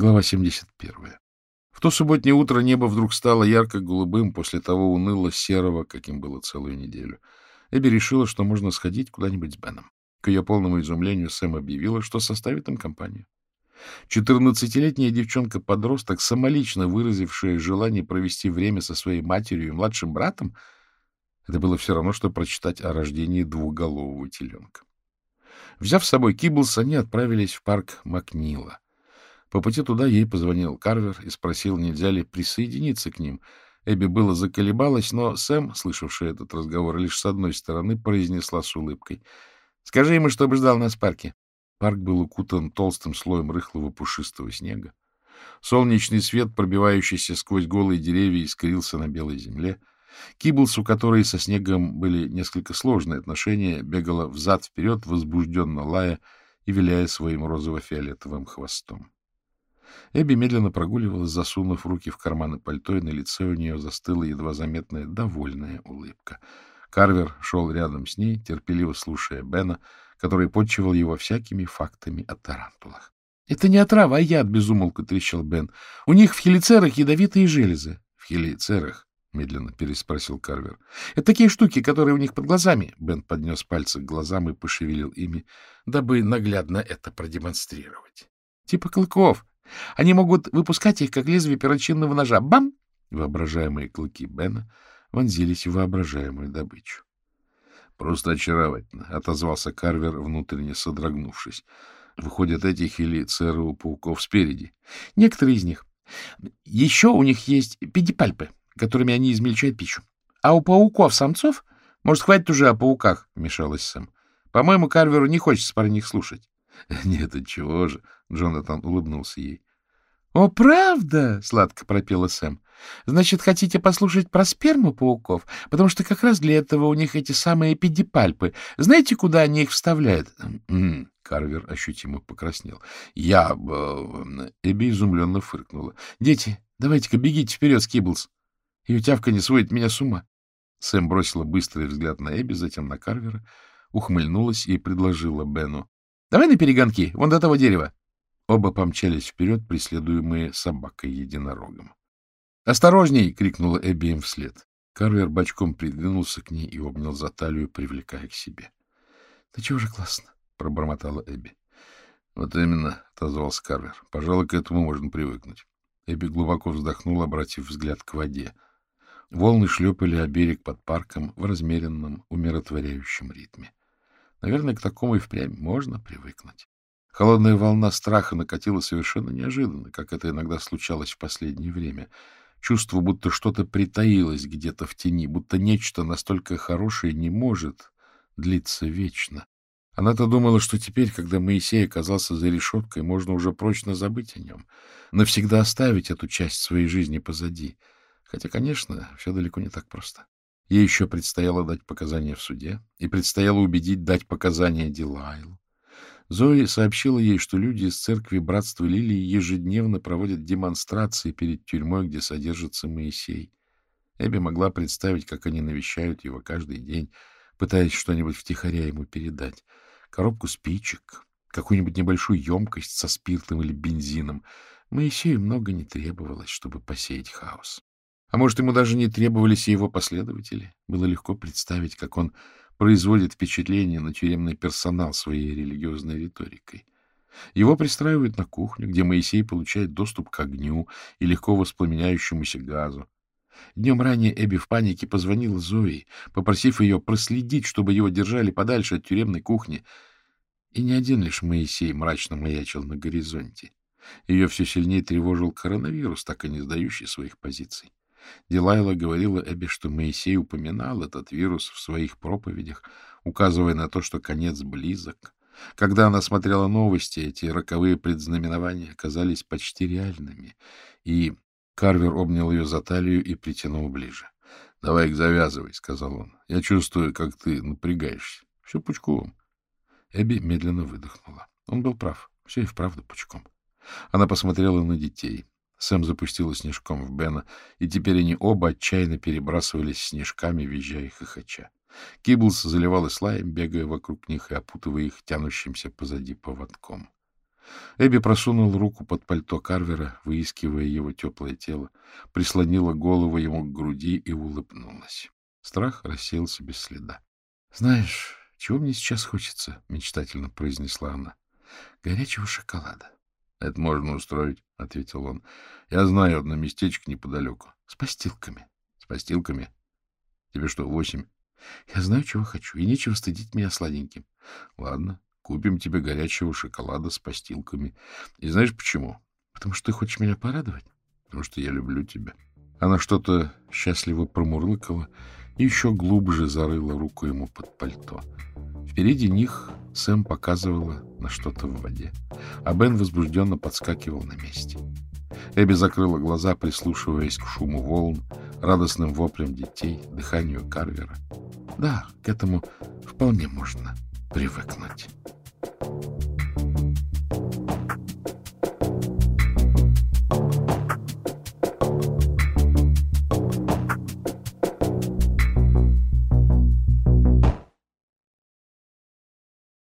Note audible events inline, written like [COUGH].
Глава 71. В то субботнее утро небо вдруг стало ярко-голубым после того уныло-серого, каким было целую неделю. Эбби решила, что можно сходить куда-нибудь с Беном. К ее полному изумлению Сэм объявила, что составит им компанию. Четырнадцатилетняя девчонка-подросток, самолично выразившая желание провести время со своей матерью и младшим братом, это было все равно, что прочитать о рождении двухголового теленка. Взяв с собой Киблс, они отправились в парк Макнила — по пути туда ей позвонил Карвер и спросил, нельзя ли присоединиться к ним. Эбби было заколебалась, но Сэм, слышавший этот разговор лишь с одной стороны, произнесла с улыбкой. — Скажи ему, чтобы ждал нас в парке. Парк был укутан толстым слоем рыхлого пушистого снега. Солнечный свет, пробивающийся сквозь голые деревья, искрился на белой земле. Киблс, у которой со снегом были несколько сложные отношения, бегала взад-вперед, возбужденно лая и виляя своим розово-фиолетовым хвостом. Эбби медленно прогуливалась, засунув руки в карманы пальто, и на лице у нее застыла едва заметная довольная улыбка. Карвер шел рядом с ней, терпеливо слушая Бена, который подчивал его всякими фактами о тарантулах. — Это не отрава, а яд, — безумолку трещал Бен. — У них в хелицерах ядовитые железы. — В хелицерах? — медленно переспросил Карвер. — Это такие штуки, которые у них под глазами. Бен поднес пальцы к глазам и пошевелил ими, дабы наглядно это продемонстрировать. — Типа клыков. Они могут выпускать их, как лезвие перочинного ножа. Бам! Воображаемые клыки Бена вонзились в воображаемую добычу. — Просто очаровательно, — отозвался Карвер, внутренне содрогнувшись. — Выходят, этих или ЦРУ пауков спереди? — Некоторые из них. Еще у них есть педипальпы, которыми они измельчают пищу. А у пауков-самцов... Может, хватит уже о пауках, — вмешалась Сэм. По-моему, Карверу не хочется про них слушать. — [LAUGHS] Нет, отчего же? — Джонатан улыбнулся ей. — О, правда? — сладко пропела Сэм. — Значит, хотите послушать про сперму пауков? Потому что как раз для этого у них эти самые педипальпы. Знаете, куда они их вставляют? [CLEARS THROAT] Карвер ощутимо покраснел. — Я... Э, Эбби изумленно фыркнула. — Дети, давайте-ка бегите вперед, Скиблс. Ее тявка не сводит меня с ума. Сэм бросила быстрый взгляд на Эбби, затем на Карвера, ухмыльнулась и предложила Бену. — Давай на перегонки, вон до того дерева. Оба помчались вперед, преследуемые собакой-единорогом. «Осторожней!» — крикнула Эбби им вслед. Карвер бочком придвинулся к ней и обнял за талию, привлекая к себе. — Да чего же классно! — пробормотала Эбби. — Вот именно, — отозвался Карвер. — Пожалуй, к этому можно привыкнуть. Эбби глубоко вздохнула, обратив взгляд к воде. Волны шлепали о берег под парком в размеренном, умиротворяющем ритме. Наверное, к такому и впрямь можно привыкнуть. Холодная волна страха накатила совершенно неожиданно, как это иногда случалось в последнее время. Чувство, будто что-то притаилось где-то в тени, будто нечто настолько хорошее не может длиться вечно. Она-то думала, что теперь, когда Моисей оказался за решеткой, можно уже прочно забыть о нем, навсегда оставить эту часть своей жизни позади. Хотя, конечно, все далеко не так просто. Ей еще предстояло дать показания в суде, и предстояло убедить дать показания Дилайлу. Зои сообщила ей, что люди из церкви Братства Лилии ежедневно проводят демонстрации перед тюрьмой, где содержится Моисей. Эбби могла представить, как они навещают его каждый день, пытаясь что-нибудь втихаря ему передать. Коробку спичек, какую-нибудь небольшую емкость со спиртом или бензином. Моисею много не требовалось, чтобы посеять хаос. А может, ему даже не требовались и его последователи? Было легко представить, как он производит впечатление на тюремный персонал своей религиозной риторикой. Его пристраивают на кухню, где Моисей получает доступ к огню и легко воспламеняющемуся газу. Днем ранее Эбби в панике позвонила Зои, попросив ее проследить, чтобы его держали подальше от тюремной кухни. И не один лишь Моисей мрачно маячил на горизонте. Ее все сильнее тревожил коронавирус, так и не сдающий своих позиций. Дилайла говорила Эбби, что Моисей упоминал этот вирус в своих проповедях, указывая на то, что конец близок. Когда она смотрела новости, эти роковые предзнаменования оказались почти реальными, и Карвер обнял ее за талию и притянул ближе. — Давай их завязывай, — сказал он. — Я чувствую, как ты напрягаешься. Все пучком. Эбби медленно выдохнула. Он был прав. Все и вправду пучком. Она посмотрела на детей. Сэм запустила снежком в Бена, и теперь они оба отчаянно перебрасывались снежками, визжая и хохоча. Киблс заливалась лаем, бегая вокруг них и опутывая их тянущимся позади поводком. Эбби просунула руку под пальто Карвера, выискивая его теплое тело, прислонила голову ему к груди и улыбнулась. Страх рассеялся без следа. — Знаешь, чего мне сейчас хочется? — мечтательно произнесла она. — Горячего шоколада. — Это можно устроить, — ответил он. — Я знаю одно местечко неподалеку. — С постилками. — С постилками? Тебе что, восемь? — Я знаю, чего хочу, и нечего стыдить меня сладеньким. — Ладно, Купим тебе горячего шоколада с постилками. И знаешь почему? Потому что ты хочешь меня порадовать? Потому что я люблю тебя. Она что-то счастливо промурлыкала и еще глубже зарыла руку ему под пальто. Впереди них Сэм показывала на что-то в воде, а Бен возбужденно подскакивал на месте. Эбби закрыла глаза, прислушиваясь к шуму волн, радостным воплям детей, дыханию Карвера. Да, к этому вполне можно привыкнуть.